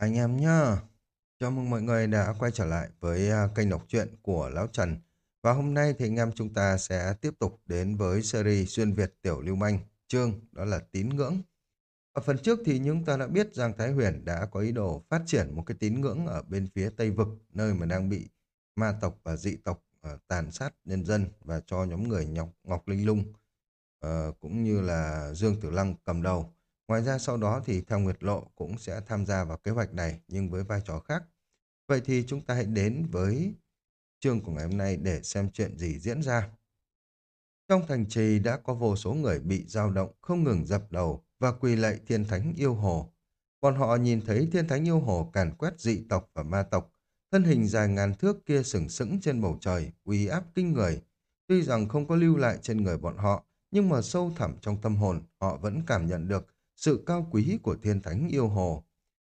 Anh em nhá, chào mừng mọi người đã quay trở lại với à, kênh đọc truyện của Lão Trần. Và hôm nay thì anh em chúng ta sẽ tiếp tục đến với series Xuyên Việt Tiểu Lưu Manh, chương đó là tín ngưỡng. Ở phần trước thì chúng ta đã biết Giang Thái Huyền đã có ý đồ phát triển một cái tín ngưỡng ở bên phía Tây Vực, nơi mà đang bị ma tộc và dị tộc ờ, tàn sát nhân dân và cho nhóm người nhọc Ngọc Linh Lung ờ, cũng như là Dương Tử Lăng cầm đầu. Ngoài ra sau đó thì theo Nguyệt Lộ cũng sẽ tham gia vào kế hoạch này nhưng với vai trò khác. Vậy thì chúng ta hãy đến với chương của ngày hôm nay để xem chuyện gì diễn ra. Trong thành trì đã có vô số người bị dao động không ngừng dập đầu và quỳ lạy thiên thánh yêu hồ. Bọn họ nhìn thấy thiên thánh yêu hồ càn quét dị tộc và ma tộc, thân hình dài ngàn thước kia sừng sững trên bầu trời, uy áp kinh người. Tuy rằng không có lưu lại trên người bọn họ, nhưng mà sâu thẳm trong tâm hồn, họ vẫn cảm nhận được sự cao quý của thiên thánh yêu hồ.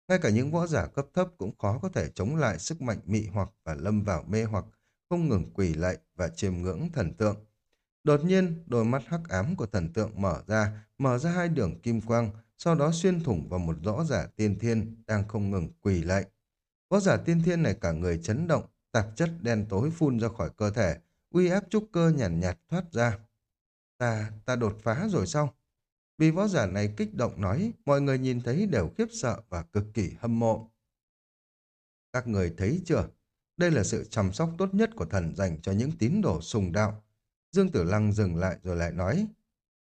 Ngay cả những võ giả cấp thấp cũng khó có thể chống lại sức mạnh mị hoặc và lâm vào mê hoặc, không ngừng quỳ lạy và chiêm ngưỡng thần tượng. Đột nhiên, đôi mắt hắc ám của thần tượng mở ra, mở ra hai đường kim quang, sau đó xuyên thủng vào một võ giả tiên thiên đang không ngừng quỳ lạy. Võ giả tiên thiên này cả người chấn động, tạp chất đen tối phun ra khỏi cơ thể, uy áp trúc cơ nhàn nhạt, nhạt thoát ra. Ta, ta đột phá rồi sao? Vì võ giả này kích động nói, mọi người nhìn thấy đều khiếp sợ và cực kỳ hâm mộ. Các người thấy chưa? Đây là sự chăm sóc tốt nhất của thần dành cho những tín đồ sùng đạo. Dương Tử Lăng dừng lại rồi lại nói,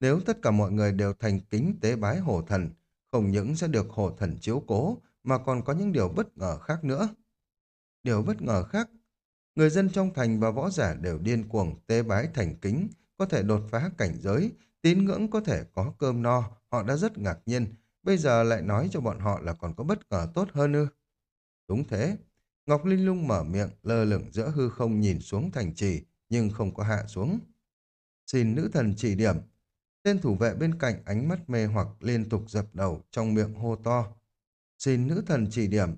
nếu tất cả mọi người đều thành kính tế bái hồ thần, không những sẽ được hồ thần chiếu cố, mà còn có những điều bất ngờ khác nữa. Điều bất ngờ khác, người dân trong thành và võ giả đều điên cuồng tế bái thành kính, có thể đột phá cảnh giới, tín ngưỡng có thể có cơm no, họ đã rất ngạc nhiên, bây giờ lại nói cho bọn họ là còn có bất ngờ tốt hơn ư. Đúng thế, Ngọc Linh Lung mở miệng, lơ lửng giữa hư không nhìn xuống thành trì, nhưng không có hạ xuống. Xin nữ thần chỉ điểm. Tên thủ vệ bên cạnh ánh mắt mê hoặc liên tục dập đầu trong miệng hô to. Xin nữ thần chỉ điểm.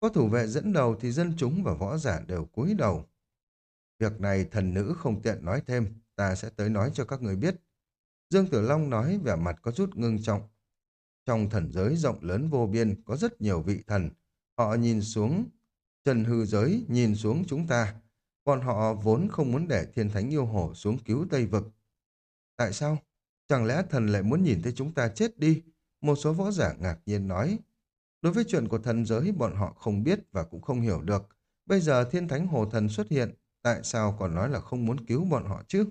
Có thủ vệ dẫn đầu thì dân chúng và võ giả đều cúi đầu. Việc này thần nữ không tiện nói thêm, ta sẽ tới nói cho các người biết. Dương Tử Long nói vẻ mặt có chút ngưng trọng. Trong thần giới rộng lớn vô biên có rất nhiều vị thần. Họ nhìn xuống trần hư giới, nhìn xuống chúng ta. Bọn họ vốn không muốn để thiên thánh yêu hồ xuống cứu Tây Vực. Tại sao? Chẳng lẽ thần lại muốn nhìn thấy chúng ta chết đi? Một số võ giả ngạc nhiên nói. Đối với chuyện của thần giới bọn họ không biết và cũng không hiểu được. Bây giờ thiên thánh hồ thần xuất hiện, tại sao còn nói là không muốn cứu bọn họ chứ?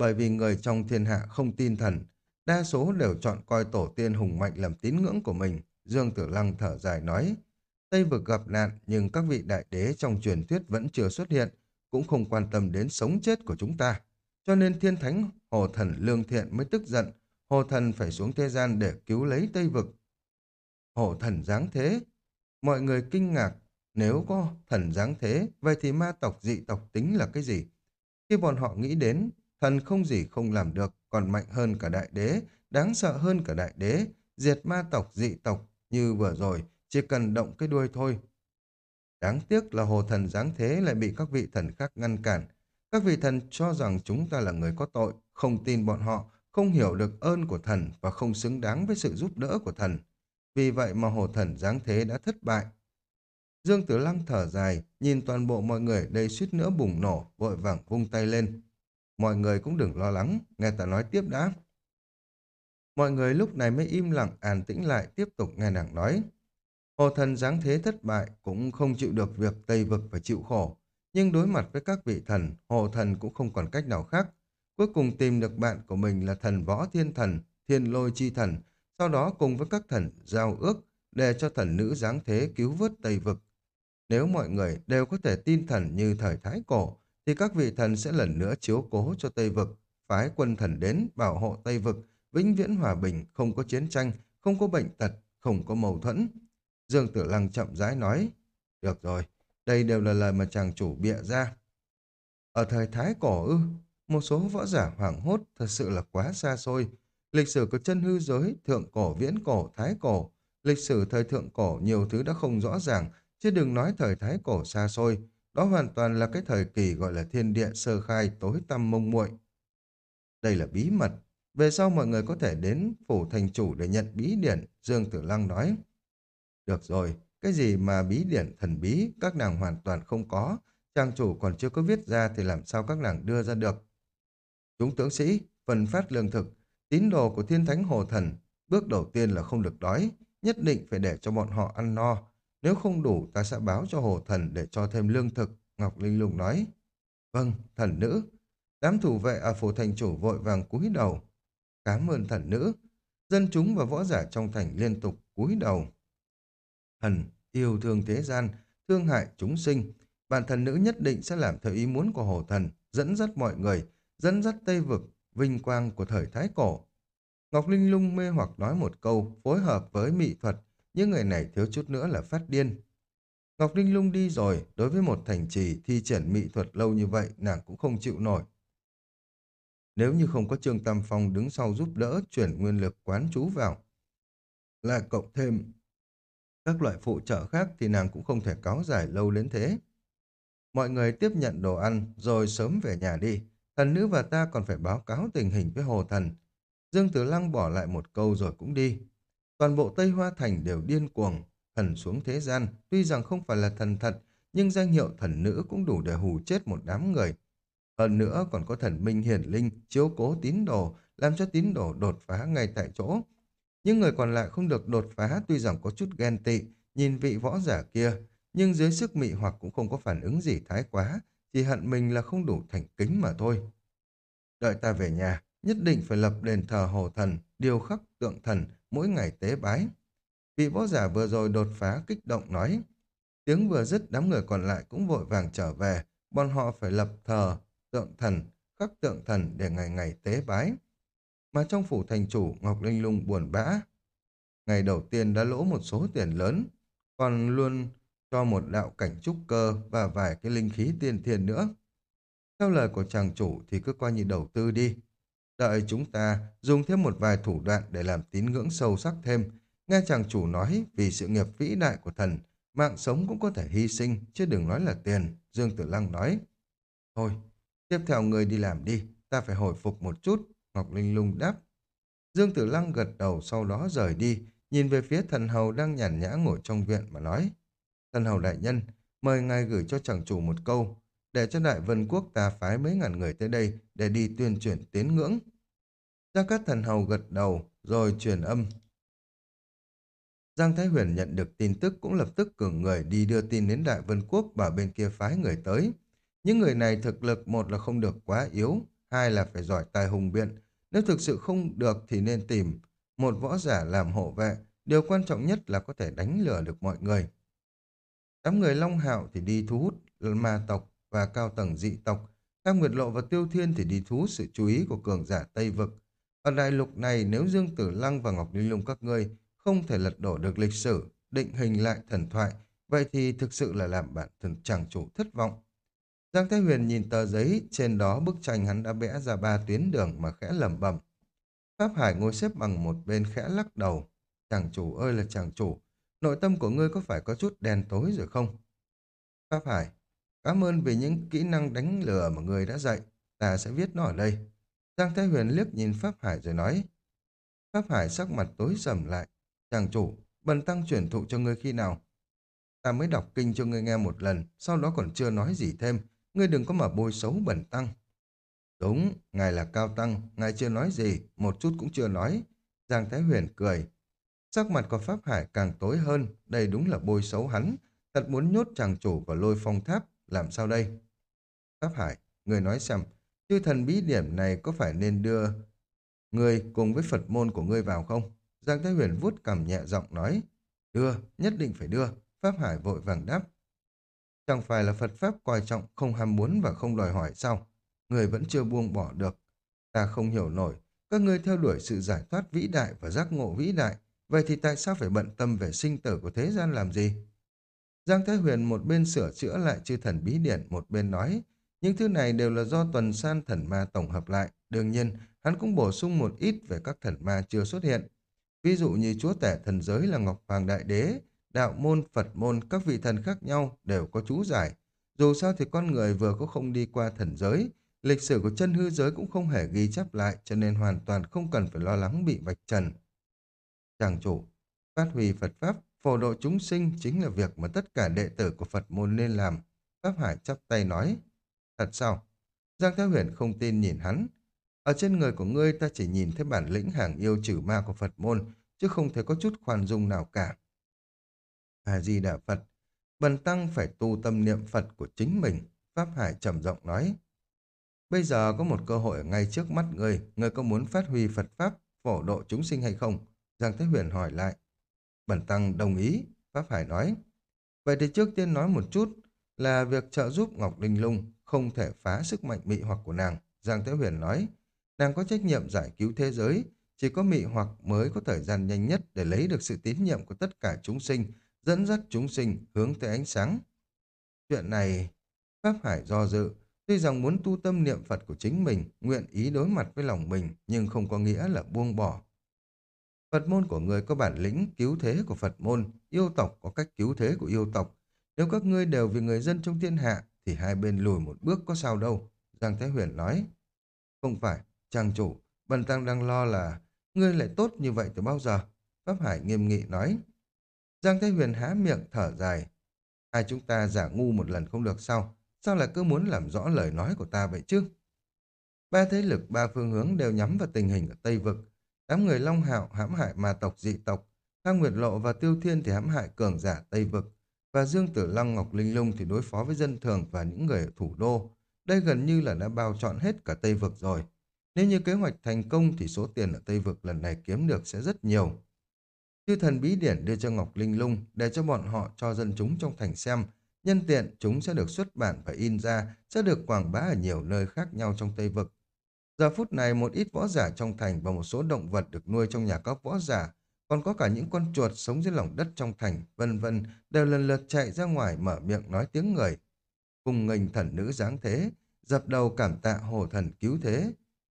Bởi vì người trong thiên hạ không tin thần, đa số đều chọn coi tổ tiên hùng mạnh làm tín ngưỡng của mình. Dương Tử Lăng thở dài nói, Tây vực gặp nạn nhưng các vị đại đế trong truyền thuyết vẫn chưa xuất hiện, cũng không quan tâm đến sống chết của chúng ta. Cho nên thiên thánh hồ thần lương thiện mới tức giận, hồ thần phải xuống thế gian để cứu lấy Tây vực. Hồ thần dáng thế, mọi người kinh ngạc, nếu có thần dáng thế, vậy thì ma tộc dị tộc tính là cái gì? Khi bọn họ nghĩ đến Thần không gì không làm được, còn mạnh hơn cả đại đế, đáng sợ hơn cả đại đế, diệt ma tộc dị tộc như vừa rồi, chỉ cần động cái đuôi thôi. Đáng tiếc là hồ thần giáng thế lại bị các vị thần khác ngăn cản. Các vị thần cho rằng chúng ta là người có tội, không tin bọn họ, không hiểu được ơn của thần và không xứng đáng với sự giúp đỡ của thần. Vì vậy mà hồ thần giáng thế đã thất bại. Dương Tử Lăng thở dài, nhìn toàn bộ mọi người đây suýt nữa bùng nổ, vội vàng vung tay lên. Mọi người cũng đừng lo lắng, nghe ta nói tiếp đã. Mọi người lúc này mới im lặng an tĩnh lại tiếp tục nghe nàng nói. Hồ thần giáng thế thất bại cũng không chịu được việc Tây Vực phải chịu khổ. Nhưng đối mặt với các vị thần, hồ thần cũng không còn cách nào khác. Cuối cùng tìm được bạn của mình là thần võ thiên thần, thiên lôi chi thần, sau đó cùng với các thần giao ước để cho thần nữ giáng thế cứu vớt Tây Vực. Nếu mọi người đều có thể tin thần như thời Thái Cổ, thì các vị thần sẽ lần nữa chiếu cố cho Tây Vực, phái quân thần đến bảo hộ Tây Vực, vĩnh viễn hòa bình, không có chiến tranh, không có bệnh tật, không có mâu thuẫn. Dương Tử Lăng chậm rãi nói, được rồi, đây đều là lời mà chàng chủ bịa ra. Ở thời Thái Cổ ư, một số võ giả hoảng hốt thật sự là quá xa xôi. Lịch sử của chân hư giới, thượng cổ, viễn cổ, thái cổ, lịch sử thời thượng cổ nhiều thứ đã không rõ ràng, chứ đừng nói thời thái cổ xa xôi, đó hoàn toàn là cái thời kỳ gọi là thiên địa sơ khai tối tăm mông muội. Đây là bí mật. Về sau mọi người có thể đến phủ thành chủ để nhận bí điển, Dương Tử Lăng nói. Được rồi, cái gì mà bí điển thần bí, các nàng hoàn toàn không có. Trang chủ còn chưa có viết ra thì làm sao các nàng đưa ra được. Chúng tướng sĩ, phần phát lương thực, tín đồ của thiên thánh hồ thần, bước đầu tiên là không được đói, nhất định phải để cho bọn họ ăn no. Nếu không đủ, ta sẽ báo cho hồ thần để cho thêm lương thực, Ngọc Linh Lung nói. Vâng, thần nữ. Đám thủ vệ ở phủ thành chủ vội vàng cúi đầu. Cảm ơn thần nữ. Dân chúng và võ giả trong thành liên tục cúi đầu. Thần yêu thương thế gian, thương hại chúng sinh. Bản thần nữ nhất định sẽ làm theo ý muốn của hồ thần, dẫn dắt mọi người, dẫn dắt Tây Vực, vinh quang của thời Thái Cổ. Ngọc Linh lung mê hoặc nói một câu, phối hợp với mỹ thuật, những người này thiếu chút nữa là phát điên. Ngọc Linh lung đi rồi, đối với một thành trì thi triển mỹ thuật lâu như vậy, nàng cũng không chịu nổi. Nếu như không có Trương Tam Phong đứng sau giúp đỡ chuyển nguyên lực quán chú vào, lại cộng thêm các loại phụ trợ khác thì nàng cũng không thể cáo giải lâu đến thế. Mọi người tiếp nhận đồ ăn rồi sớm về nhà đi. Thần nữ và ta còn phải báo cáo tình hình với hồ thần. Dương Tử Lăng bỏ lại một câu rồi cũng đi. Toàn bộ Tây Hoa Thành đều điên cuồng, thần xuống thế gian. Tuy rằng không phải là thần thật, nhưng danh hiệu thần nữ cũng đủ để hù chết một đám người. Hơn nữa còn có thần minh hiển linh, chiếu cố tín đồ, làm cho tín đồ đột phá ngay tại chỗ. Những người còn lại không được đột phá tuy rằng có chút ghen tị, nhìn vị võ giả kia, nhưng dưới sức mị hoặc cũng không có phản ứng gì thái quá, chỉ hận mình là không đủ thành kính mà thôi. Đợi ta về nhà, nhất định phải lập đền thờ hồ thần, điều khắc tượng thần, mỗi ngày tế bái. Vị võ giả vừa rồi đột phá kích động nói. Tiếng vừa dứt đám người còn lại cũng vội vàng trở về, bọn họ phải lập thờ, tượng thần, khắc tượng thần để ngày ngày tế bái. Mà trong phủ thành chủ, Ngọc Linh Lung buồn bã. Ngày đầu tiên đã lỗ một số tiền lớn, còn luôn cho một đạo cảnh trúc cơ và vài cái linh khí tiên thiên nữa. Theo lời của chàng chủ thì cứ coi như đầu tư đi. Đợi chúng ta dùng thêm một vài thủ đoạn để làm tín ngưỡng sâu sắc thêm. Nghe chàng chủ nói vì sự nghiệp vĩ đại của thần, mạng sống cũng có thể hy sinh, chứ đừng nói là tiền, Dương Tử Lăng nói. Thôi, tiếp theo người đi làm đi, ta phải hồi phục một chút, Ngọc Linh Lung đáp. Dương Tử Lăng gật đầu sau đó rời đi, nhìn về phía thần hầu đang nhàn nhã ngồi trong viện mà nói. Thần hầu đại nhân, mời ngài gửi cho chàng chủ một câu, để cho đại vân quốc ta phái mấy ngàn người tới đây để đi tuyên truyền tiến ngưỡng. Gia Cát thần hầu gật đầu, rồi truyền âm. Giang Thái Huyền nhận được tin tức cũng lập tức cử người đi đưa tin đến Đại Vân Quốc bảo bên kia phái người tới. Những người này thực lực một là không được quá yếu, hai là phải giỏi tài hùng biện. Nếu thực sự không được thì nên tìm một võ giả làm hộ vệ. Điều quan trọng nhất là có thể đánh lừa được mọi người. Đám người Long Hạo thì đi thu hút ma tộc và cao tầng dị tộc. Tham Nguyệt Lộ và Tiêu Thiên thì đi thu hút sự chú ý của cường giả Tây Vực. Ở đại lục này nếu Dương Tử Lăng và Ngọc Linh Lung các ngươi không thể lật đổ được lịch sử, định hình lại thần thoại, vậy thì thực sự là làm bản thân chàng chủ thất vọng. Giang Thái Huyền nhìn tờ giấy, trên đó bức tranh hắn đã vẽ ra ba tuyến đường mà khẽ lẩm bẩm. Pháp Hải ngồi xếp bằng một bên khẽ lắc đầu. Chàng chủ ơi là chàng chủ, nội tâm của ngươi có phải có chút đen tối rồi không? Pháp Hải, cảm ơn vì những kỹ năng đánh lừa mà ngươi đã dạy, ta sẽ viết nó ở đây. Giang Thái Huyền liếc nhìn Pháp Hải rồi nói. Pháp Hải sắc mặt tối sầm lại. Chàng chủ, bần tăng chuyển thụ cho ngươi khi nào? Ta mới đọc kinh cho ngươi nghe một lần, sau đó còn chưa nói gì thêm. Ngươi đừng có mà bôi xấu bần tăng. Đúng, ngài là cao tăng, ngài chưa nói gì, một chút cũng chưa nói. Giang Thái Huyền cười. Sắc mặt của Pháp Hải càng tối hơn, đây đúng là bôi xấu hắn. Thật muốn nhốt chàng chủ vào lôi phong tháp, làm sao đây? Pháp Hải, người nói xem, chư thần bí điểm này có phải nên đưa người cùng với Phật môn của ngươi vào không? Giang Thái Huyền vuốt cầm nhẹ giọng nói, đưa, nhất định phải đưa. Pháp Hải vội vàng đáp. Chẳng phải là Phật Pháp coi trọng, không ham muốn và không đòi hỏi sao? Người vẫn chưa buông bỏ được. Ta không hiểu nổi, các ngươi theo đuổi sự giải thoát vĩ đại và giác ngộ vĩ đại, vậy thì tại sao phải bận tâm về sinh tử của thế gian làm gì? Giang Thái Huyền một bên sửa chữa lại chư thần bí điển, một bên nói, những thứ này đều là do tuần san thần ma tổng hợp lại. Đương nhiên, hắn cũng bổ sung một ít về các thần ma chưa xuất hiện. Ví dụ như chúa tể thần giới là Ngọc Hoàng Đại Đế, đạo môn, Phật môn, các vị thần khác nhau đều có chú giải. Dù sao thì con người vừa có không đi qua thần giới, lịch sử của chân hư giới cũng không hề ghi chép lại cho nên hoàn toàn không cần phải lo lắng bị vạch trần. Chàng chủ, phát huy Phật Pháp phổ độ chúng sinh chính là việc mà tất cả đệ tử của Phật môn nên làm. Pháp Hải chắp tay nói. Thật sao? Giang Thái Huyền không tin nhìn hắn. Ở trên người của ngươi ta chỉ nhìn thấy bản lĩnh hàng yêu trừ ma của Phật môn, chứ không thể có chút khoan dung nào cả. A-di-đà Phật, bần tăng phải tu tâm niệm Phật của chính mình, Pháp Hải trầm giọng nói. Bây giờ có một cơ hội ngay trước mắt ngươi, ngươi có muốn phát huy Phật Pháp, phổ độ chúng sinh hay không? Giang Thế Huyền hỏi lại. Bần tăng đồng ý, Pháp Hải nói. Vậy thì trước tiên nói một chút là việc trợ giúp Ngọc Linh Lung không thể phá sức mạnh mị hoặc của nàng. Giang Thế Huyền nói, nàng có trách nhiệm giải cứu thế giới, chỉ có mị hoặc mới có thời gian nhanh nhất để lấy được sự tín nhiệm của tất cả chúng sinh, dẫn dắt chúng sinh hướng tới ánh sáng. Chuyện này, Pháp Hải do dự, tuy rằng muốn tu tâm niệm Phật của chính mình, nguyện ý đối mặt với lòng mình, nhưng không có nghĩa là buông bỏ. Phật môn của người có bản lĩnh cứu thế của Phật môn, yêu tộc có cách cứu thế của yêu tộc. Nếu các ngươi đều vì người dân trong thiên hạ, thì hai bên lùi một bước có sao đâu. Giang Thái Huyền nói. Không phải, trang chủ, Bần Tăng đang lo là ngươi lại tốt như vậy từ bao giờ? Pháp Hải nghiêm nghị nói. Giang Thái Huyền há miệng thở dài. Hai chúng ta giả ngu một lần không được sao? Sao lại cứ muốn làm rõ lời nói của ta vậy chứ? Ba thế lực, ba phương hướng đều nhắm vào tình hình ở Tây Vực. Đám người Long Hạo hãm hại ma tộc dị tộc. Thang Nguyệt Lộ và Tiêu Thiên thì hãm hại cường giả Tây Vực. Và Dương Tử Lăng Ngọc Linh Lung thì đối phó với dân thường và những người ở thủ đô. Đây gần như là đã bao trọn hết cả Tây Vực rồi. Nếu như kế hoạch thành công thì số tiền ở Tây Vực lần này kiếm được sẽ rất nhiều. Chư thần bí điển đưa cho Ngọc Linh Lung để cho bọn họ cho dân chúng trong thành xem. Nhân tiện chúng sẽ được xuất bản và in ra, sẽ được quảng bá ở nhiều nơi khác nhau trong Tây Vực. Giờ phút này một ít võ giả trong thành và một số động vật được nuôi trong nhà các võ giả, còn có cả những con chuột sống dưới lòng đất trong thành, vân vân đều lần lượt chạy ra ngoài mở miệng nói tiếng người. Cùng nghênh thần nữ dáng thế, dập đầu cảm tạ hồ thần cứu thế.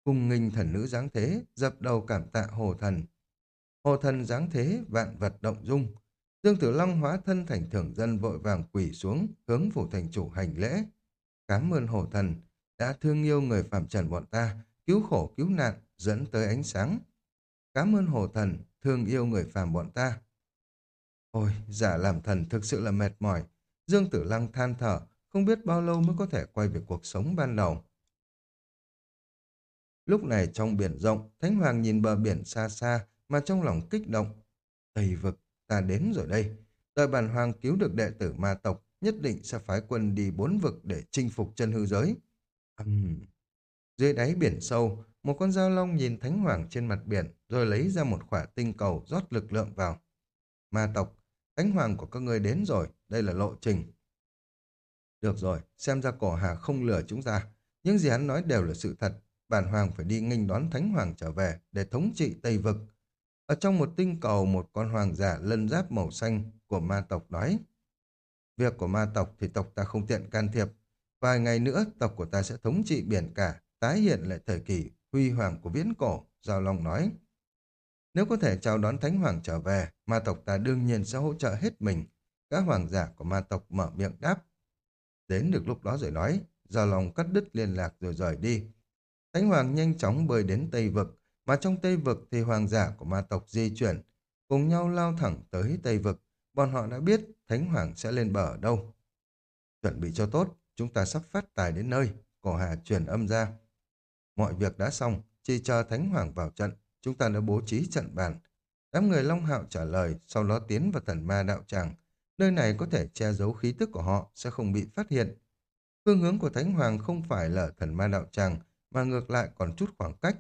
Cùng nghênh thần nữ dáng thế, dập đầu cảm tạ hồ thần. Hồ thần dáng thế, vạn vật động dung. Dương Tử Long hóa thân thành thưởng dân vội vàng quỳ xuống, hướng phủ thành chủ hành lễ. Cảm ơn hồ thần, đã thương yêu người phạm trần bọn ta, cứu khổ cứu nạn, dẫn tới ánh sáng. Cảm ơn hồ thần, thương yêu người phàm bọn ta. Ôi, giả làm thần thực sự là mệt mỏi. Dương Tử Lăng than thở, không biết bao lâu mới có thể quay về cuộc sống ban đầu. Lúc này trong biển rộng, Thánh Hoàng nhìn bờ biển xa xa mà trong lòng kích động. Tây vực, ta đến rồi đây. Đợi bản hoàng cứu được đệ tử ma tộc, nhất định sẽ phái quân đi bốn vực để chinh phục chân hư giới. Uhm. Dưới đáy biển sâu, một con dao long nhìn Thánh Hoàng trên mặt biển, rồi lấy ra một khỏa tinh cầu rót lực lượng vào. Ma tộc, Thánh Hoàng của các ngươi đến rồi, đây là lộ trình. Được rồi, xem ra cổ hà không lừa chúng ta. Những gì hắn nói đều là sự thật. Bản Hoàng phải đi nghênh đón Thánh Hoàng trở về để thống trị Tây Vực. Ở trong một tinh cầu, một con hoàng giả lân giáp màu xanh của ma tộc nói. Việc của ma tộc thì tộc ta không tiện can thiệp. Vài ngày nữa, tộc của ta sẽ thống trị biển cả, tái hiện lại thời kỳ huy hoàng của viễn cổ, Giao Long nói. Nếu có thể chào đón Thánh Hoàng trở về, ma tộc ta đương nhiên sẽ hỗ trợ hết mình. Các hoàng giả của ma tộc mở miệng đáp. Đến được lúc đó rồi nói, Giao Long cắt đứt liên lạc rồi rời đi. Thánh Hoàng nhanh chóng bơi đến Tây Vực, mà trong Tây Vực thì hoàng giả của ma tộc di chuyển, cùng nhau lao thẳng tới Tây Vực. Bọn họ đã biết Thánh Hoàng sẽ lên bờ ở đâu. Chuẩn bị cho tốt, chúng ta sắp phát tài đến nơi, cổ hà truyền âm ra. Mọi việc đã xong, chỉ chờ Thánh Hoàng vào trận, chúng ta đã bố trí trận bàn. Đám người Long Hạo trả lời, sau đó tiến vào thần ma đạo tràng. Nơi này có thể che giấu khí tức của họ, sẽ không bị phát hiện. Phương hướng của Thánh Hoàng không phải là thần ma đạo tràng, mà ngược lại còn chút khoảng cách.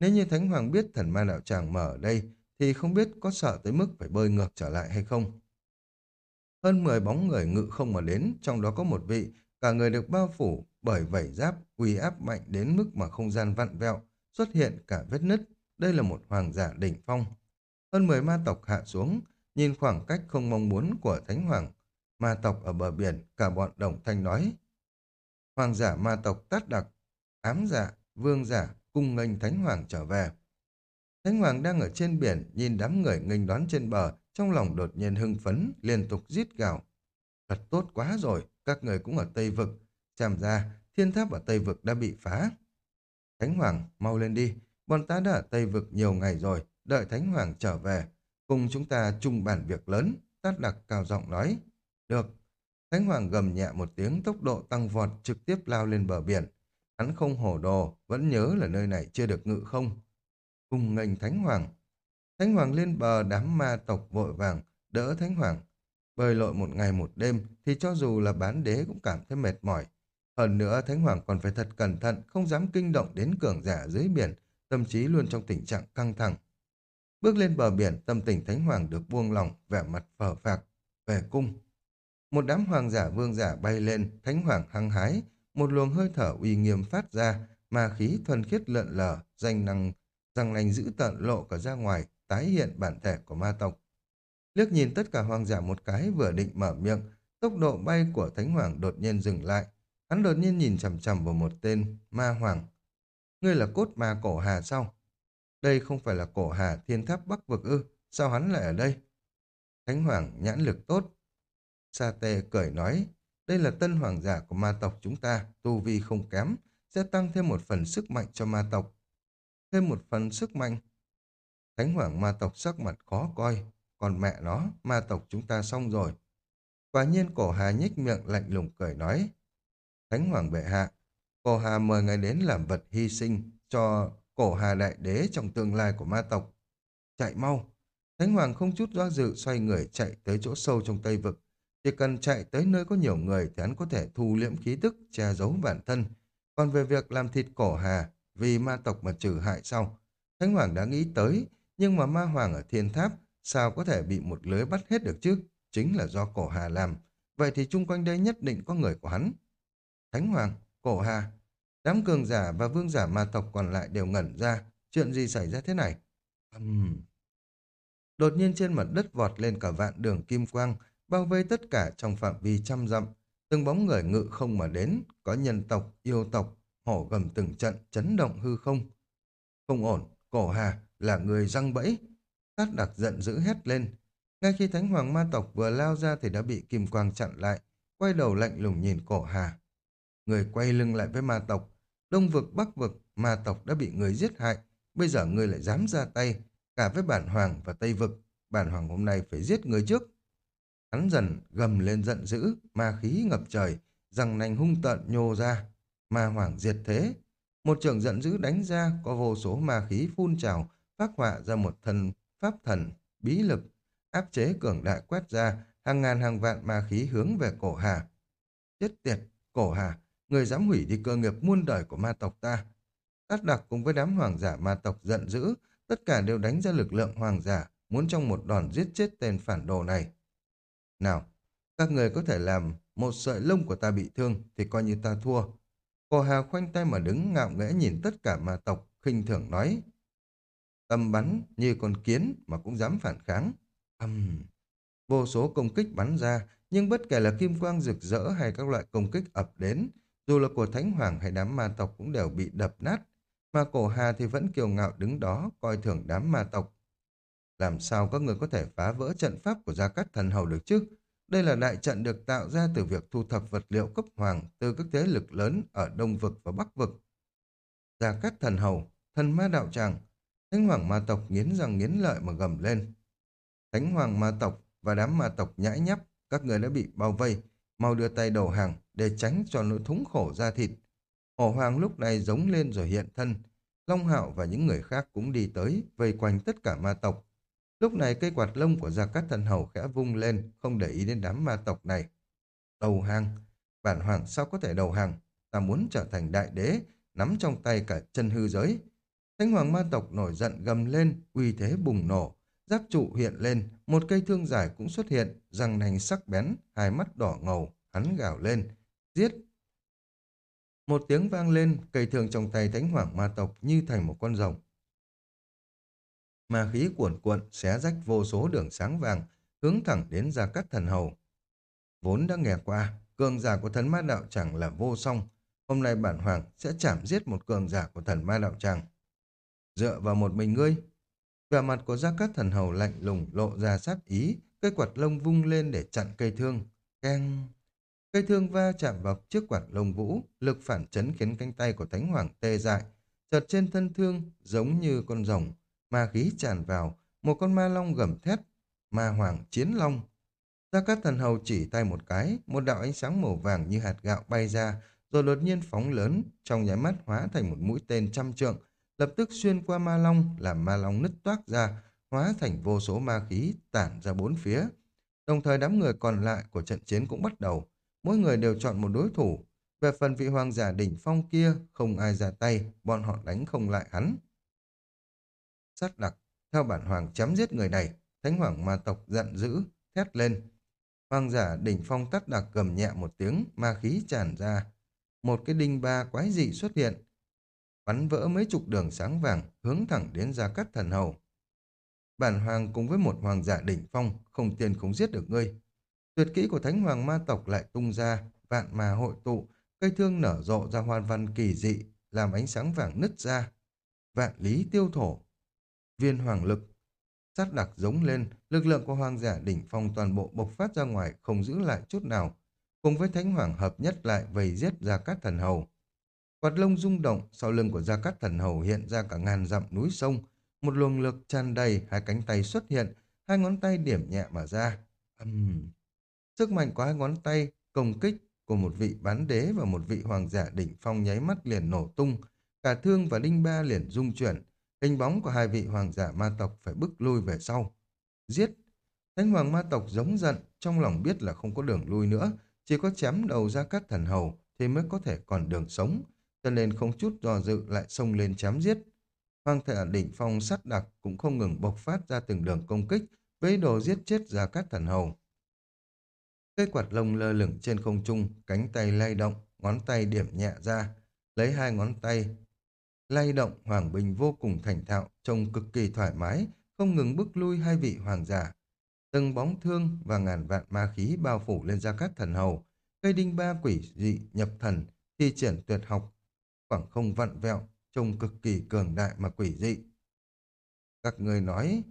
Nếu như Thánh Hoàng biết thần ma đạo tràng mở ở đây, thì không biết có sợ tới mức phải bơi ngược trở lại hay không. Hơn 10 bóng người ngự không mà đến, trong đó có một vị, cả người được bao phủ bởi vảy giáp uy áp mạnh đến mức mà không gian vặn vẹo, xuất hiện cả vết nứt. Đây là một hoàng giả đỉnh phong. Hơn 10 ma tộc hạ xuống, nhìn khoảng cách không mong muốn của Thánh Hoàng. Ma tộc ở bờ biển, cả bọn đồng thanh nói. Hoàng giả ma tộc tát đặc, ám giả, vương giả, cùng nghênh Thánh Hoàng trở về. Thánh Hoàng đang ở trên biển, nhìn đám người nghênh đón trên bờ, trong lòng đột nhiên hưng phấn, liên tục rít gào. Thật tốt quá rồi, các người cũng ở Tây Vực. Xem ra, thiên tháp ở Tây Vực đã bị phá. Thánh Hoàng, mau lên đi. Bọn ta đã ở Tây Vực nhiều ngày rồi, đợi Thánh Hoàng trở về. Cùng chúng ta chung bàn việc lớn. Tát đặc cao giọng nói. Được. Thánh Hoàng gầm nhẹ một tiếng tốc độ tăng vọt trực tiếp lao lên bờ biển. Hắn không hổ đồ, vẫn nhớ là nơi này chưa được ngự không. Cùng nghênh Thánh Hoàng. Thánh Hoàng lên bờ đám ma tộc vội vàng, đỡ Thánh Hoàng. Bơi lội một ngày một đêm thì cho dù là bán đế cũng cảm thấy mệt mỏi. Hơn nữa Thánh Hoàng còn phải thật cẩn thận, không dám kinh động đến cường giả dưới biển, tâm trí luôn trong tình trạng căng thẳng. Bước lên bờ biển, tâm tình Thánh Hoàng được buông lỏng, vẻ mặt phở phạc, về cung. Một đám hoàng giả vương giả bay lên, Thánh Hoàng hăng hái, một luồng hơi thở uy nghiêm phát ra, mà khí thuần khiết lợn lờ, danh năng, răng lành giữ tận lộ cả ra ngoài, tái hiện bản thể của ma tộc. Liếc nhìn tất cả hoàng giả một cái vừa định mở miệng, tốc độ bay của Thánh Hoàng đột nhiên dừng lại. Hắn đột nhiên nhìn chằm chằm vào một tên ma hoàng. Ngươi là cốt ma cổ hà sao? Đây không phải là cổ hà thiên tháp bắc vực ư, sao hắn lại ở đây? Thánh Hoàng nhãn lực tốt. Sa tê cười nói, đây là tân hoàng giả của ma tộc chúng ta, tu vi không kém, sẽ tăng thêm một phần sức mạnh cho ma tộc. Thêm một phần sức mạnh. Thánh hoàng ma tộc sắc mặt khó coi, còn mẹ nó, ma tộc chúng ta xong rồi. Quả nhiên cổ hà nhếch miệng lạnh lùng cười nói, Thánh hoàng bệ hạ, cổ hà mời ngài đến làm vật hy sinh cho cổ hà đại đế trong tương lai của ma tộc. Chạy mau! Thánh hoàng không chút do dự xoay người chạy tới chỗ sâu trong Tây Vực. Chỉ cần chạy tới nơi có nhiều người thì hắn có thể thu liễm khí tức, che giấu bản thân. Còn về việc làm thịt cổ hà vì ma tộc mà trừ hại sau, Thánh hoàng đã nghĩ tới, nhưng mà ma hoàng ở thiên tháp sao có thể bị một lưới bắt hết được chứ? Chính là do cổ hà làm. Vậy thì chung quanh đây nhất định có người của hắn. Thánh hoàng, cổ hà, Đám cường giả và vương giả ma tộc còn lại đều ngẩn ra. Chuyện gì xảy ra thế này? Uhm. Đột nhiên trên mặt đất vọt lên cả vạn đường kim quang, bao vây tất cả trong phạm vi trăm dặm. Từng bóng người ngự không mà đến, có nhân tộc, yêu tộc, hổ gầm từng trận, chấn động hư không. Không ổn, cổ hà là người răng bẫy. Tát đặc giận dữ hét lên. Ngay khi thánh hoàng ma tộc vừa lao ra thì đã bị kim quang chặn lại, quay đầu lạnh lùng nhìn cổ hà. Người quay lưng lại với ma tộc, Đông vực, Bắc vực, ma tộc đã bị người giết hại. Bây giờ người lại dám ra tay, cả với bản hoàng và Tây vực. Bản hoàng hôm nay phải giết người trước. Hắn dần gầm lên giận dữ, ma khí ngập trời, răng nành hung tợn nhô ra. Ma hoàng diệt thế. Một trường giận dữ đánh ra, có vô số ma khí phun trào, phát họa ra một thần pháp thần, bí lực, áp chế cường đại quét ra, hàng ngàn hàng vạn ma khí hướng về cổ hà. Chết tiệt, cổ hà, người dám hủy đi cơ nghiệp muôn đời của ma tộc ta. Tát đặc cùng với đám hoàng giả ma tộc giận dữ, tất cả đều đánh ra lực lượng hoàng giả, muốn trong một đòn giết chết tên phản đồ này. Nào, các người có thể làm một sợi lông của ta bị thương thì coi như ta thua. Cổ hà khoanh tay mà đứng ngạo nghễ nhìn tất cả ma tộc, khinh thường nói. Tâm bắn như con kiến mà cũng dám phản kháng. Âm... Vô số công kích bắn ra, nhưng bất kể là kim quang rực rỡ hay các loại công kích ập đến, dù là của Thánh Hoàng hay đám ma tộc cũng đều bị đập nát, mà cổ Hà thì vẫn kiêu ngạo đứng đó coi thường đám ma tộc. Làm sao các người có thể phá vỡ trận pháp của Gia Cát Thần Hầu được chứ? Đây là đại trận được tạo ra từ việc thu thập vật liệu cấp hoàng từ các thế lực lớn ở Đông Vực và Bắc Vực. Gia Cát Thần Hầu, thần ma đạo tràng, Thánh Hoàng ma tộc nghiến răng nghiến lợi mà gầm lên. Thánh Hoàng ma tộc và đám ma tộc nhãi nhắp, các người đã bị bao vây, mau đưa tay đầu hàng để tránh cho nỗi thống khổ ra thịt. Hổ hoàng lúc này giống lên rồi hiện thân. Long hạo và những người khác cũng đi tới, vây quanh tất cả ma tộc. Lúc này cây quạt lông của Gia Cát Thần Hầu khẽ vung lên, không để ý đến đám ma tộc này. Đầu hàng? Bản hoàng sao có thể đầu hàng? Ta muốn trở thành đại đế, nắm trong tay cả chân hư giới. Thánh hoàng ma tộc nổi giận gầm lên, uy thế bùng nổ. Giáp trụ hiện lên, một cây thương dài cũng xuất hiện, răng nành sắc bén, hai mắt đỏ ngầu, hắn gào lên, giết. Một tiếng vang lên, cây thương trong tay thánh hoàng ma tộc như thành một con rồng. Ma khí cuồn cuộn, xé rách vô số đường sáng vàng, hướng thẳng đến Gia Cát Thần Hầu. Vốn đã nghe qua, cường giả của thần ma đạo chẳng là vô song. Hôm nay bản hoàng sẽ chảm giết một cường giả của thần ma đạo tràng. Dựa vào một mình ngươi, Vẻ mặt của Gia Cát Thần Hầu lạnh lùng lộ ra sát ý, cây quạt lông vung lên để chặn cây thương. Keng! Cây thương va chạm vào chiếc quạt lông vũ, lực phản chấn khiến cánh tay của Thánh Hoàng tê dại. Chợt trên thân thương giống như con rồng, ma khí tràn vào, một con ma long gầm thét, ma hoàng chiến long. Gia Cát Thần Hầu chỉ tay một cái, một đạo ánh sáng màu vàng như hạt gạo bay ra, rồi đột nhiên phóng lớn, trong nháy mắt hóa thành một mũi tên trăm trượng, lập tức xuyên qua ma long, làm ma long nứt toác ra, hóa thành vô số ma khí tản ra bốn phía. Đồng thời đám người còn lại của trận chiến cũng bắt đầu, mỗi người đều chọn một đối thủ. Về phần vị hoàng giả đỉnh phong kia, không ai ra tay, bọn họ đánh không lại hắn. Sát đặc, theo bản hoàng chém giết người này, thánh hoàng ma tộc giận dữ, thét lên. Hoàng giả đỉnh phong tắt đặc gầm nhẹ một tiếng, ma khí tràn ra. Một cái đinh ba quái dị xuất hiện, bắn vỡ mấy chục đường sáng vàng, hướng thẳng đến Gia Cát Thần Hầu. Bản hoàng cùng với một hoàng giả đỉnh phong, không tiền không giết được ngươi. Tuyệt kỹ của thánh hoàng ma tộc lại tung ra, vạn mà hội tụ, cây thương nở rộ ra hoàn văn kỳ dị, làm ánh sáng vàng nứt ra. Vạn lý tiêu thổ. Viên hoàng lực. Sát đặc giống lên, lực lượng của hoàng giả đỉnh phong toàn bộ bộc phát ra ngoài, không giữ lại chút nào. Cùng với thánh hoàng hợp nhất lại vây giết ra cát thần hầu. Quạt lông rung động, sau lưng của Gia Cát Thần Hầu hiện ra cả ngàn dặm núi sông. Một luồng lực tràn đầy, hai cánh tay xuất hiện, hai ngón tay điểm nhẹ mà ra. Uhm. Sức mạnh của hai ngón tay, công kích của một vị bán đế và một vị hoàng giả đỉnh phong nháy mắt liền nổ tung. Cả thương và đinh ba liền rung chuyển. Hình bóng của hai vị hoàng giả ma tộc phải bước lui về sau. Giết! Thánh hoàng ma tộc giống giận, trong lòng biết là không có đường lui nữa. Chỉ có chém đầu ra cắt thần hầu thì mới có thể còn đường sống cho nên không chút do dự lại xông lên chém giết. Hoàng thể đỉnh phong sắt đặc cũng không ngừng bộc phát ra từng đường công kích với đồ giết chết ra các thần hầu. Cây quạt lông lơ lửng trên không trung, cánh tay lay động, ngón tay điểm nhẹ ra, lấy hai ngón tay lay động hoàng bình vô cùng thành thạo, trông cực kỳ thoải mái, không ngừng bức lui hai vị hoàng giả. Từng bóng thương và ngàn vạn ma khí bao phủ lên ra các thần hầu, cây đinh ba quỷ dị nhập thần, thi triển tuyệt học khoảng không vặn vẹo, trông cực kỳ cường đại mà quỷ dị. Các người nói,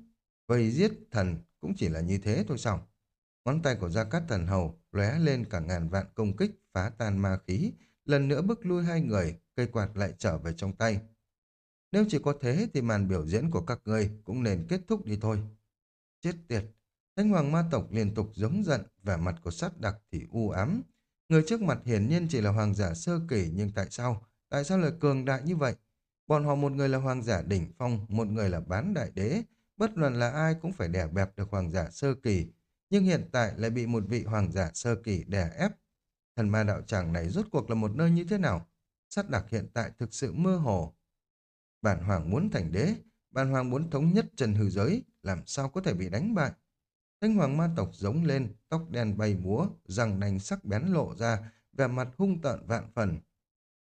vây giết thần cũng chỉ là như thế thôi sao? Ngón tay của Gia Cát Thần Hầu lóe lên cả ngàn vạn công kích phá tan ma khí, lần nữa bước lui hai người, cây quạt lại trở về trong tay. Nếu chỉ có thế thì màn biểu diễn của các người cũng nên kết thúc đi thôi. Chết tiệt! Thánh Hoàng Ma Tộc liên tục giống giận, vẻ mặt của sát đặc thì u ám. Người trước mặt hiển nhiên chỉ là hoàng giả sơ kỳ nhưng tại sao Tại sao lại cường đại như vậy? Bọn họ một người là hoàng giả đỉnh phong, một người là bán đại đế. Bất luận là ai cũng phải đè bẹp được hoàng giả sơ kỳ. Nhưng hiện tại lại bị một vị hoàng giả sơ kỳ đè ép. Thần ma đạo tràng này rốt cuộc là một nơi như thế nào? Sát đặc hiện tại thực sự mơ hồ. Bản hoàng muốn thành đế, bản hoàng muốn thống nhất trần hư giới, làm sao có thể bị đánh bại? Thanh hoàng ma tộc giống lên, tóc đen bay múa, răng nanh sắc bén lộ ra, vẻ mặt hung tợn vạn phần.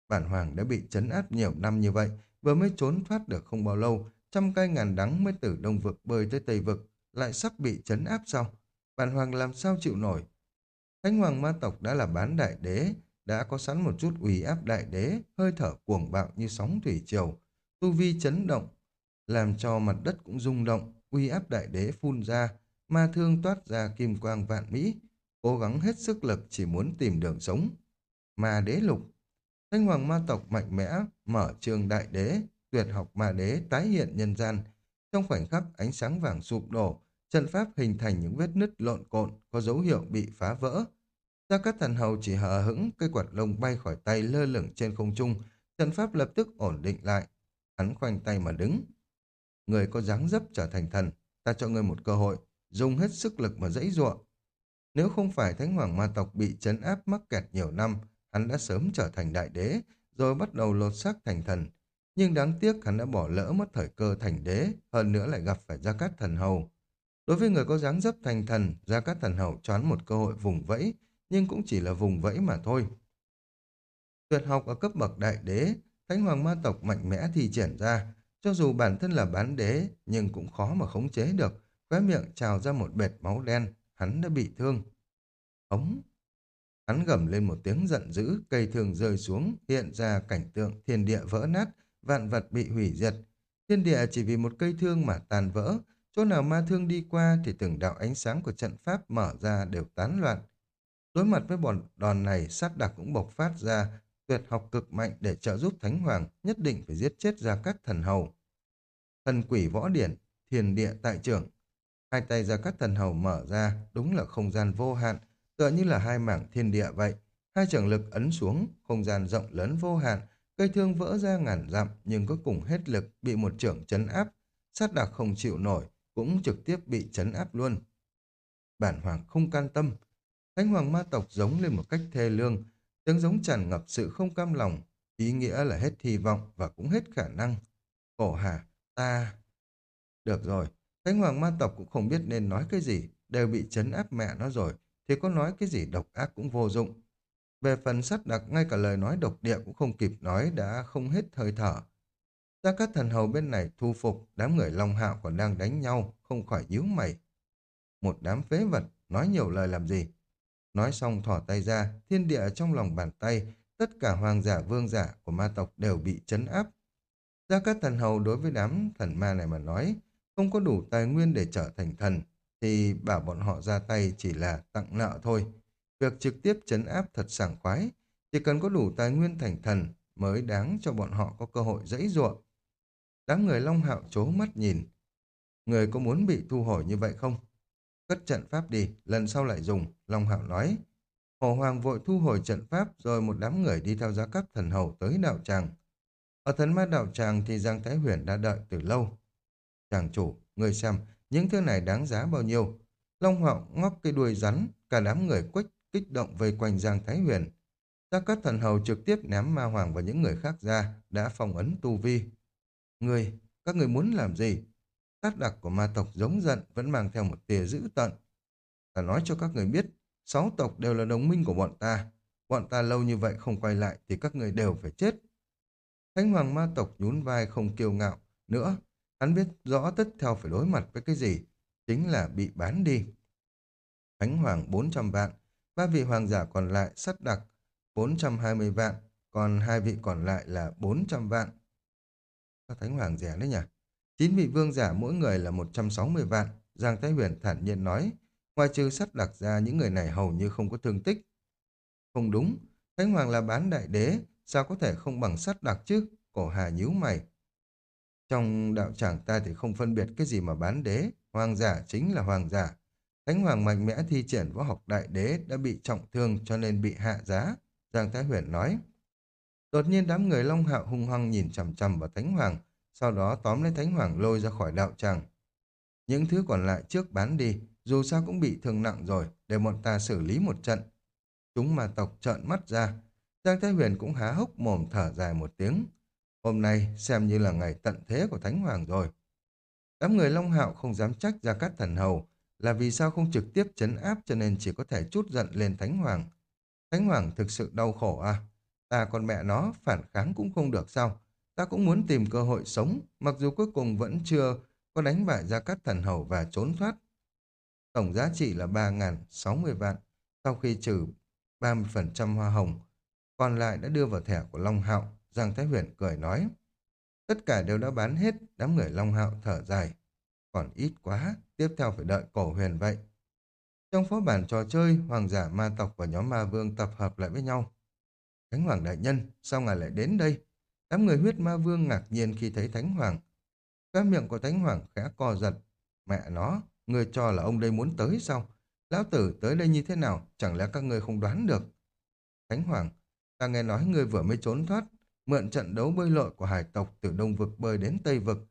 Bản hoàng đã bị chấn áp nhiều năm như vậy, vừa mới trốn thoát được không bao lâu, trăm cây ngàn đắng mới từ đông vực bơi tới tây vực, lại sắp bị chấn áp sau. Bản hoàng làm sao chịu nổi? Thánh hoàng ma tộc đã là bán đại đế, đã có sẵn một chút uy áp đại đế, hơi thở cuồng bạo như sóng thủy triều, tu vi chấn động, làm cho mặt đất cũng rung động, uy áp đại đế phun ra, ma thương toát ra kim quang vạn mỹ, cố gắng hết sức lực chỉ muốn tìm đường sống. Ma đế lục Thanh hoàng ma tộc mạnh mẽ, mở trường đại đế, tuyệt học ma đế tái hiện nhân gian. Trong khoảnh khắc ánh sáng vàng sụp đổ, trận pháp hình thành những vết nứt lộn cộn, có dấu hiệu bị phá vỡ. Gia Cát Thần Hầu chỉ hờ hững, cây quạt lông bay khỏi tay lơ lửng trên không trung, trận pháp lập tức ổn định lại. Hắn khoanh tay mà đứng. Người có dáng dấp trở thành thần, ta cho người một cơ hội, dùng hết sức lực mà dãy ruộng. Nếu không phải Thánh Hoàng Ma tộc bị chấn áp mắc kẹt nhiều năm, hắn đã sớm trở thành đại đế, rồi bắt đầu lột xác thành thần. Nhưng đáng tiếc hắn đã bỏ lỡ mất thời cơ thành đế, hơn nữa lại gặp phải Gia Cát Thần Hầu. Đối với người có dáng dấp thành thần, Gia Cát Thần hậu choán một cơ hội vùng vẫy, nhưng cũng chỉ là vùng vẫy mà thôi. Tuyệt học ở cấp bậc đại đế, Thánh Hoàng Ma tộc mạnh mẽ thi triển ra, cho dù bản thân là bán đế, nhưng cũng khó mà khống chế được, khóe miệng trào ra một bệt máu đen, hắn đã bị thương. Ống! Hắn gầm lên một tiếng giận dữ, cây thường rơi xuống, hiện ra cảnh tượng thiên địa vỡ nát, vạn vật bị hủy diệt. Thiên địa chỉ vì một cây thương mà tàn vỡ, chỗ nào ma thương đi qua thì từng đạo ánh sáng của trận pháp mở ra đều tán loạn. Đối mặt với bọn đòn này, sát đặc cũng bộc phát ra, tuyệt học cực mạnh để trợ giúp Thánh Hoàng, nhất định phải giết chết ra các thần hầu. Thần quỷ võ điển, thiền địa tại trưởng. Hai tay ra các thần hầu mở ra, đúng là không gian vô hạn, tựa như là hai mảng thiên địa vậy. Hai trường lực ấn xuống, không gian rộng lớn vô hạn, cây thương vỡ ra ngàn dặm nhưng cuối cùng hết lực bị một trưởng chấn áp. Sát đặc không chịu nổi, cũng trực tiếp bị chấn áp luôn. Bản hoàng không can tâm. Thánh hoàng ma tộc giống lên một cách thê lương, tiếng giống tràn ngập sự không cam lòng, ý nghĩa là hết hy vọng và cũng hết khả năng. Cổ hà, ta... Được rồi, Thánh hoàng ma tộc cũng không biết nên nói cái gì, đều bị chấn áp mẹ nó rồi, thì có nói cái gì độc ác cũng vô dụng. Về phần sắt đặc, ngay cả lời nói độc địa cũng không kịp nói đã không hết hơi thở. Ra các thần hầu bên này thu phục, đám người Long Hạo còn đang đánh nhau, không khỏi nhíu mày. Một đám phế vật, nói nhiều lời làm gì? Nói xong thỏ tay ra, thiên địa trong lòng bàn tay, tất cả hoàng giả vương giả của ma tộc đều bị chấn áp. Ra các thần hầu đối với đám thần ma này mà nói, không có đủ tài nguyên để trở thành thần, thì bảo bọn họ ra tay chỉ là tặng nợ thôi. Việc trực tiếp chấn áp thật sảng khoái, chỉ cần có đủ tài nguyên thành thần mới đáng cho bọn họ có cơ hội dãy ruộng. Đám người Long Hạo chố mắt nhìn. Người có muốn bị thu hồi như vậy không? Cất trận pháp đi, lần sau lại dùng, Long Hạo nói. Hồ Hoàng vội thu hồi trận pháp rồi một đám người đi theo giá cấp thần hầu tới đạo tràng. Ở thần ma đạo tràng thì Giang Thái Huyền đã đợi từ lâu. Chàng chủ, người xem, những thứ này đáng giá bao nhiêu? Long Hạo ngóc cái đuôi rắn, cả đám người quách kích động vây quanh Giang Thái Huyền. Gia Cát Thần Hầu trực tiếp ném Ma Hoàng và những người khác ra, đã phong ấn tu vi. Người, các người muốn làm gì? Tát đặc của ma tộc giống giận, vẫn mang theo một tia dữ tận. Ta nói cho các người biết, sáu tộc đều là đồng minh của bọn ta. Bọn ta lâu như vậy không quay lại thì các người đều phải chết. Thánh Hoàng ma tộc nhún vai không kiêu ngạo. Nữa, hắn biết rõ tất theo phải đối mặt với cái gì. Chính là bị bán đi. Thánh Hoàng 400 vạn, ba vị hoàng giả còn lại sắt đặc 420 vạn, còn hai vị còn lại là 400 vạn. Sao Thánh Hoàng rẻ đấy nhỉ? Chín vị vương giả mỗi người là 160 vạn, Giang Thái Huyền thản nhiên nói, ngoài trừ sắt đặc ra những người này hầu như không có thương tích. Không đúng, Thánh Hoàng là bán đại đế, sao có thể không bằng sắt đặc chứ? Cổ hà nhíu mày. Trong đạo tràng ta thì không phân biệt cái gì mà bán đế, hoàng giả chính là hoàng giả. Thánh Hoàng mạnh mẽ thi triển võ học đại đế đã bị trọng thương cho nên bị hạ giá, Giang Thái Huyền nói. Đột nhiên đám người Long Hạo hung hăng nhìn chằm chằm vào Thánh Hoàng, sau đó tóm lấy Thánh Hoàng lôi ra khỏi đạo tràng. Những thứ còn lại trước bán đi, dù sao cũng bị thương nặng rồi, để bọn ta xử lý một trận. Chúng mà tộc trợn mắt ra, Giang Thái Huyền cũng há hốc mồm thở dài một tiếng. Hôm nay xem như là ngày tận thế của Thánh Hoàng rồi. Đám người Long Hạo không dám trách ra các thần hầu, là vì sao không trực tiếp chấn áp cho nên chỉ có thể chút giận lên Thánh Hoàng. Thánh Hoàng thực sự đau khổ à? Ta con mẹ nó phản kháng cũng không được sao? Ta cũng muốn tìm cơ hội sống, mặc dù cuối cùng vẫn chưa có đánh bại ra các thần hầu và trốn thoát. Tổng giá trị là 3.060 vạn, sau khi trừ 30% hoa hồng, còn lại đã đưa vào thẻ của Long Hạo, Giang Thái Huyền cười nói. Tất cả đều đã bán hết, đám người Long Hạo thở dài. Còn ít quá, tiếp theo phải đợi cổ huyền vậy. Trong phó bản trò chơi, hoàng giả ma tộc và nhóm ma vương tập hợp lại với nhau. Thánh hoàng đại nhân, sao ngài lại đến đây? Đám người huyết ma vương ngạc nhiên khi thấy thánh hoàng. Các miệng của thánh hoàng khẽ co giật. Mẹ nó, người cho là ông đây muốn tới sao? Lão tử tới đây như thế nào? Chẳng lẽ các người không đoán được? Thánh hoàng, ta nghe nói người vừa mới trốn thoát, mượn trận đấu bơi lội của hải tộc từ Đông Vực bơi đến Tây Vực.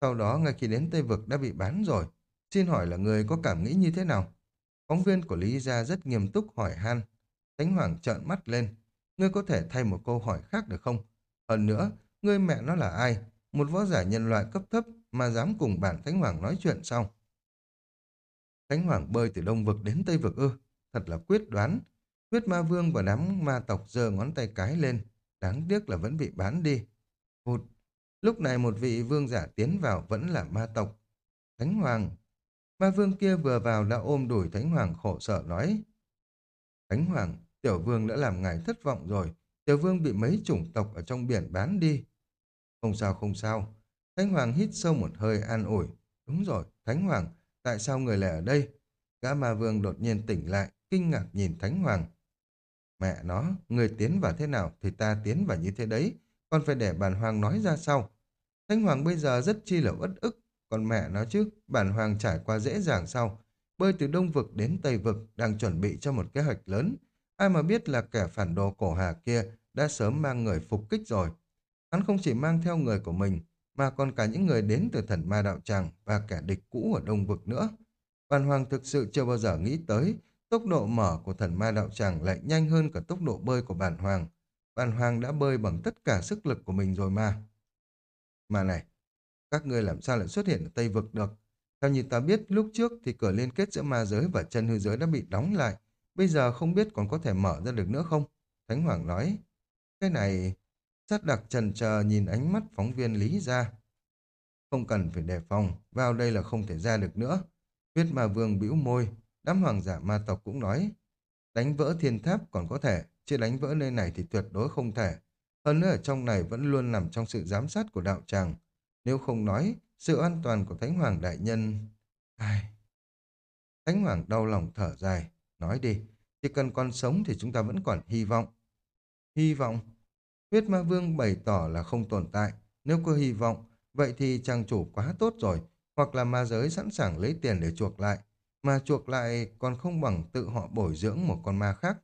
Sau đó ngay khi đến Tây Vực đã bị bán rồi. Xin hỏi là người có cảm nghĩ như thế nào? Phóng viên của Lý Gia rất nghiêm túc hỏi han. Thánh Hoàng trợn mắt lên. Ngươi có thể thay một câu hỏi khác được không? Hơn nữa, ngươi mẹ nó là ai? Một võ giả nhân loại cấp thấp mà dám cùng bản Thánh Hoàng nói chuyện sao? Thánh Hoàng bơi từ Đông Vực đến Tây Vực ư? Thật là quyết đoán. Huyết ma vương và đám ma tộc giơ ngón tay cái lên. Đáng tiếc là vẫn bị bán đi. Hụt. Lúc này một vị vương giả tiến vào vẫn là ma tộc. Thánh Hoàng Ma vương kia vừa vào đã ôm đuổi Thánh Hoàng khổ sở nói. Thánh Hoàng, tiểu vương đã làm ngài thất vọng rồi. Tiểu vương bị mấy chủng tộc ở trong biển bán đi. Không sao, không sao. Thánh Hoàng hít sâu một hơi an ủi. Đúng rồi, Thánh Hoàng, tại sao người lại ở đây? Gã ma vương đột nhiên tỉnh lại, kinh ngạc nhìn Thánh Hoàng. Mẹ nó, người tiến vào thế nào thì ta tiến vào như thế đấy, còn phải để bản hoàng nói ra sau. Thánh Hoàng bây giờ rất chi là uất ức, còn mẹ nó chứ, bản hoàng trải qua dễ dàng sao? Bơi từ Đông Vực đến Tây Vực đang chuẩn bị cho một kế hoạch lớn. Ai mà biết là kẻ phản đồ cổ hà kia đã sớm mang người phục kích rồi. Hắn không chỉ mang theo người của mình, mà còn cả những người đến từ thần ma đạo tràng và kẻ địch cũ ở Đông Vực nữa. Bản hoàng thực sự chưa bao giờ nghĩ tới tốc độ mở của thần ma đạo tràng lại nhanh hơn cả tốc độ bơi của bản hoàng. Bản hoàng đã bơi bằng tất cả sức lực của mình rồi mà. Mà này, các ngươi làm sao lại xuất hiện ở Tây Vực được? Theo như ta biết, lúc trước thì cửa liên kết giữa ma giới và chân hư giới đã bị đóng lại. Bây giờ không biết còn có thể mở ra được nữa không? Thánh Hoàng nói. Cái này... Sát đặc trần chờ nhìn ánh mắt phóng viên Lý ra. Không cần phải đề phòng, vào đây là không thể ra được nữa. Huyết ma vương bĩu môi, đám hoàng giả ma tộc cũng nói. Đánh vỡ thiên tháp còn có thể, chứ đánh vỡ nơi này thì tuyệt đối không thể. Hơn nữa ở trong này vẫn luôn nằm trong sự giám sát của đạo tràng. Nếu không nói, sự an toàn của Thánh Hoàng Đại Nhân... Ai... Thánh Hoàng đau lòng thở dài. Nói đi, chỉ cần còn sống thì chúng ta vẫn còn hy vọng. Hy vọng? Huyết Ma Vương bày tỏ là không tồn tại. Nếu có hy vọng, vậy thì trang chủ quá tốt rồi. Hoặc là ma giới sẵn sàng lấy tiền để chuộc lại. Mà chuộc lại còn không bằng tự họ bồi dưỡng một con ma khác.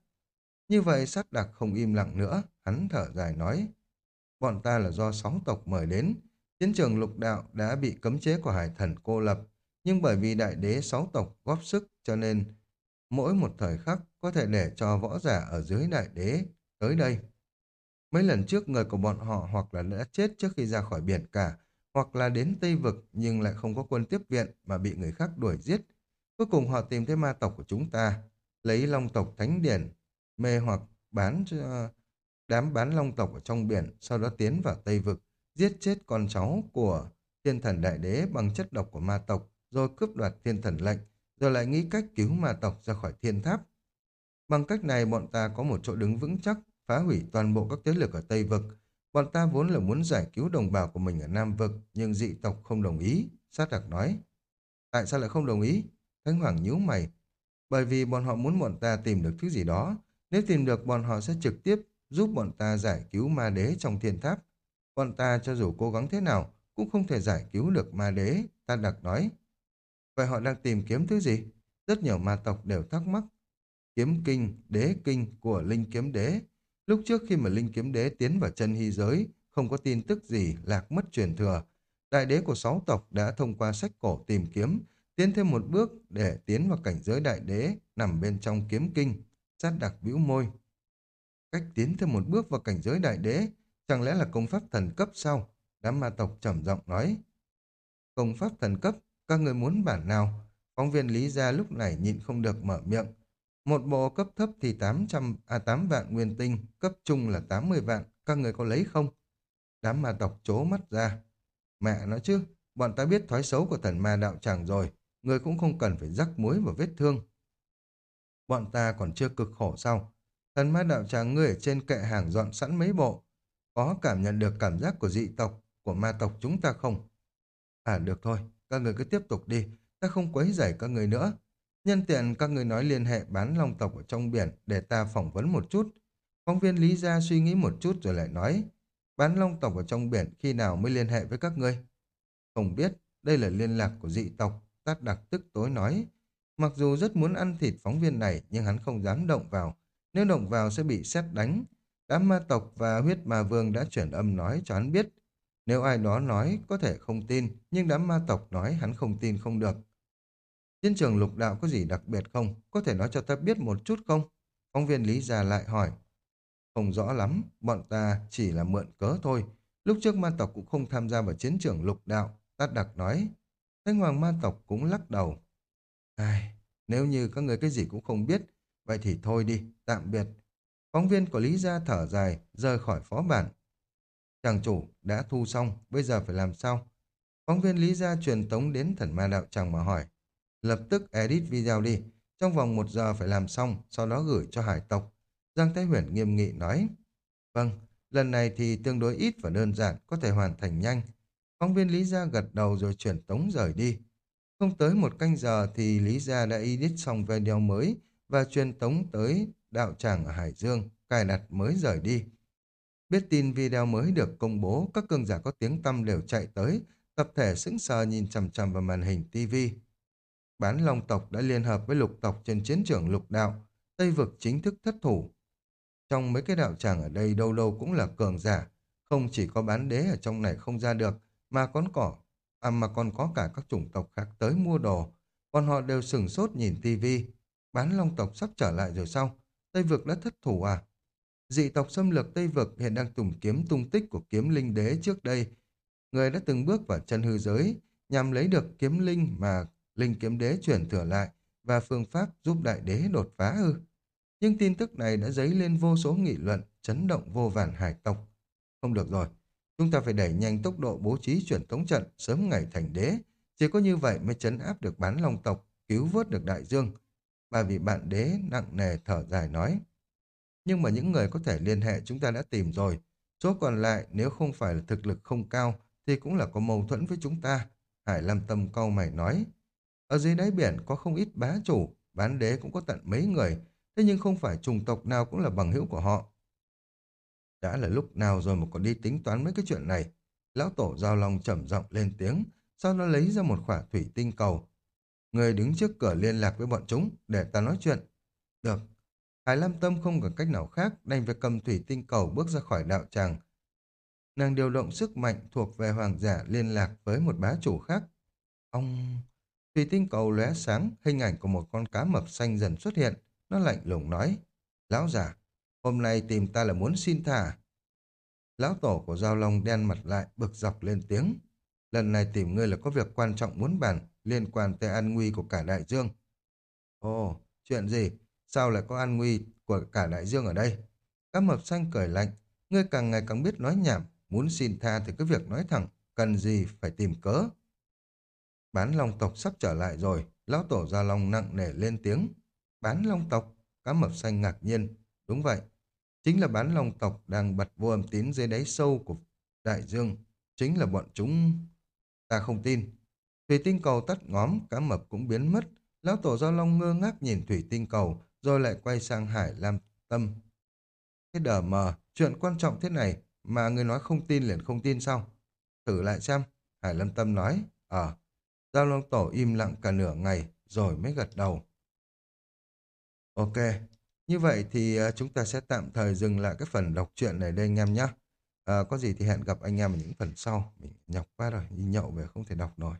Như vậy sát đặc không im lặng nữa, hắn thở dài nói. Bọn ta là do sáu tộc mời đến, chiến trường lục đạo đã bị cấm chế của hải thần cô lập, nhưng bởi vì đại đế sáu tộc góp sức cho nên mỗi một thời khắc có thể để cho võ giả ở dưới đại đế tới đây. Mấy lần trước người của bọn họ hoặc là đã chết trước khi ra khỏi biển cả, hoặc là đến Tây Vực nhưng lại không có quân tiếp viện mà bị người khác đuổi giết. Cuối cùng họ tìm thấy ma tộc của chúng ta, lấy long tộc thánh điển, mê hoặc bán cho đám bán long tộc ở trong biển, sau đó tiến vào Tây Vực, giết chết con cháu của thiên thần đại đế bằng chất độc của ma tộc, rồi cướp đoạt thiên thần lệnh, rồi lại nghĩ cách cứu ma tộc ra khỏi thiên tháp. Bằng cách này bọn ta có một chỗ đứng vững chắc, phá hủy toàn bộ các thế lực ở Tây Vực. Bọn ta vốn là muốn giải cứu đồng bào của mình ở Nam Vực, nhưng dị tộc không đồng ý, sát đặc nói. Tại sao lại không đồng ý? Thánh Hoàng nhíu mày. Bởi vì bọn họ muốn bọn ta tìm được thứ gì đó. Nếu tìm được bọn họ sẽ trực tiếp giúp bọn ta giải cứu ma đế trong thiên tháp. Bọn ta cho dù cố gắng thế nào cũng không thể giải cứu được ma đế, ta đặc nói. Vậy họ đang tìm kiếm thứ gì? Rất nhiều ma tộc đều thắc mắc. Kiếm kinh, đế kinh của Linh Kiếm Đế. Lúc trước khi mà Linh Kiếm Đế tiến vào chân hy giới, không có tin tức gì lạc mất truyền thừa. Đại đế của sáu tộc đã thông qua sách cổ tìm kiếm, tiến thêm một bước để tiến vào cảnh giới đại đế nằm bên trong kiếm kinh. Sát đặc bĩu môi. Cách tiến thêm một bước vào cảnh giới đại đế, chẳng lẽ là công pháp thần cấp sao? Đám ma tộc trầm giọng nói. Công pháp thần cấp, các người muốn bản nào? Phóng viên Lý Gia lúc này nhịn không được mở miệng. Một bộ cấp thấp thì 800, à 8 vạn nguyên tinh, cấp trung là 80 vạn, các người có lấy không? Đám ma tộc chố mắt ra. Mẹ nói chứ, bọn ta biết thói xấu của thần ma đạo tràng rồi, người cũng không cần phải rắc muối vào vết thương. Bọn ta còn chưa cực khổ sao? Thần ma đạo tràng ngươi ở trên kệ hàng dọn sẵn mấy bộ. Có cảm nhận được cảm giác của dị tộc, của ma tộc chúng ta không? À được thôi, các người cứ tiếp tục đi, ta không quấy rầy các người nữa. Nhân tiện các người nói liên hệ bán long tộc ở trong biển để ta phỏng vấn một chút. Phóng viên Lý Gia suy nghĩ một chút rồi lại nói, bán long tộc ở trong biển khi nào mới liên hệ với các ngươi? Không biết, đây là liên lạc của dị tộc, tát đặc tức tối nói. Mặc dù rất muốn ăn thịt phóng viên này nhưng hắn không dám động vào, nếu động vào sẽ bị xét đánh. Đám ma tộc và huyết ma vương đã chuyển âm nói cho hắn biết. Nếu ai đó nói có thể không tin, nhưng đám ma tộc nói hắn không tin không được. Chiến trường lục đạo có gì đặc biệt không? Có thể nói cho ta biết một chút không? Phóng viên Lý Già lại hỏi. Không rõ lắm, bọn ta chỉ là mượn cớ thôi. Lúc trước ma tộc cũng không tham gia vào chiến trường lục đạo. Tát đặc nói. Thanh hoàng ma tộc cũng lắc đầu. Ai, nếu như các người cái gì cũng không biết, vậy thì thôi đi, tạm biệt. Phóng viên của Lý Gia thở dài, rời khỏi phó bản. Chàng chủ đã thu xong, bây giờ phải làm sao? Phóng viên Lý Gia truyền tống đến thần ma đạo tràng mà hỏi. Lập tức edit video đi, trong vòng một giờ phải làm xong, sau đó gửi cho hải tộc. Giang Thái Huyền nghiêm nghị nói. Vâng, lần này thì tương đối ít và đơn giản, có thể hoàn thành nhanh. Phóng viên Lý Gia gật đầu rồi truyền tống rời đi. Không tới một canh giờ thì Lý Gia đã edit xong video mới và truyền tống tới đạo tràng ở Hải Dương, cài đặt mới rời đi. Biết tin video mới được công bố, các cường giả có tiếng tăm đều chạy tới, Tập thể sững sờ nhìn chằm chằm vào màn hình TV. Bán Long tộc đã liên hợp với lục tộc trên chiến trường lục đạo, Tây vực chính thức thất thủ. Trong mấy cái đạo tràng ở đây đâu đâu cũng là cường giả, không chỉ có bán đế ở trong này không ra được, mà còn cỏ, à mà còn có cả các chủng tộc khác tới mua đồ. Còn họ đều sừng sốt nhìn tivi. Bán long tộc sắp trở lại rồi sao? Tây vực đã thất thủ à? Dị tộc xâm lược Tây vực hiện đang tìm kiếm tung tích của kiếm linh đế trước đây. Người đã từng bước vào chân hư giới nhằm lấy được kiếm linh mà linh kiếm đế chuyển thừa lại và phương pháp giúp đại đế đột phá ư. Nhưng tin tức này đã dấy lên vô số nghị luận, chấn động vô vàn hải tộc. Không được rồi, chúng ta phải đẩy nhanh tốc độ bố trí chuyển tống trận sớm ngày thành đế. Chỉ có như vậy mới chấn áp được bán long tộc, cứu vớt được đại dương. Bà vị bạn đế nặng nề thở dài nói. Nhưng mà những người có thể liên hệ chúng ta đã tìm rồi. Số còn lại nếu không phải là thực lực không cao thì cũng là có mâu thuẫn với chúng ta. Hải Lam Tâm câu mày nói. Ở dưới đáy biển có không ít bá chủ, bán đế cũng có tận mấy người, thế nhưng không phải chủng tộc nào cũng là bằng hữu của họ. Đã là lúc nào rồi mà còn đi tính toán mấy cái chuyện này. Lão tổ giao long trầm giọng lên tiếng, sau đó lấy ra một khỏa thủy tinh cầu. Người đứng trước cửa liên lạc với bọn chúng để ta nói chuyện. Được. Hải Lam Tâm không còn cách nào khác, đành phải cầm thủy tinh cầu bước ra khỏi đạo tràng. Nàng điều động sức mạnh thuộc về hoàng giả liên lạc với một bá chủ khác. Ông... Thủy tinh cầu lóe sáng, hình ảnh của một con cá mập xanh dần xuất hiện. Nó lạnh lùng nói. Lão giả, hôm nay tìm ta là muốn xin thả. À? Lão tổ của Giao Long đen mặt lại, bực dọc lên tiếng. Lần này tìm ngươi là có việc quan trọng muốn bàn, liên quan tới an nguy của cả đại dương. Ồ, chuyện gì? Sao lại có an nguy của cả đại dương ở đây? Cá mập xanh cười lạnh. Ngươi càng ngày càng biết nói nhảm, muốn xin tha thì cứ việc nói thẳng, cần gì phải tìm cớ. Bán long tộc sắp trở lại rồi, lão tổ gia Long nặng nề lên tiếng. Bán long tộc, cá mập xanh ngạc nhiên. Đúng vậy, chính là bán long tộc đang bật vô âm tín dưới đáy sâu của đại dương. Chính là bọn chúng... Ta không tin. Thủy tinh cầu tắt ngóm, cá mập cũng biến mất. Lão tổ giao long ngơ ngác nhìn thủy tinh cầu, rồi lại quay sang Hải Lam Tâm. Cái đờ mờ, chuyện quan trọng thế này, mà người nói không tin liền không tin sao? Thử lại xem. Hải Lam Tâm nói, ờ. Giao long tổ im lặng cả nửa ngày, rồi mới gật đầu. Ok, như vậy thì ờ, chúng ta sẽ tạm thời dừng lại cái phần đọc truyện này đây anh em nhé. À, có gì thì hẹn gặp anh em ở những phần sau. Mình nhọc quá rồi, đi nhậu về không thể đọc nổi.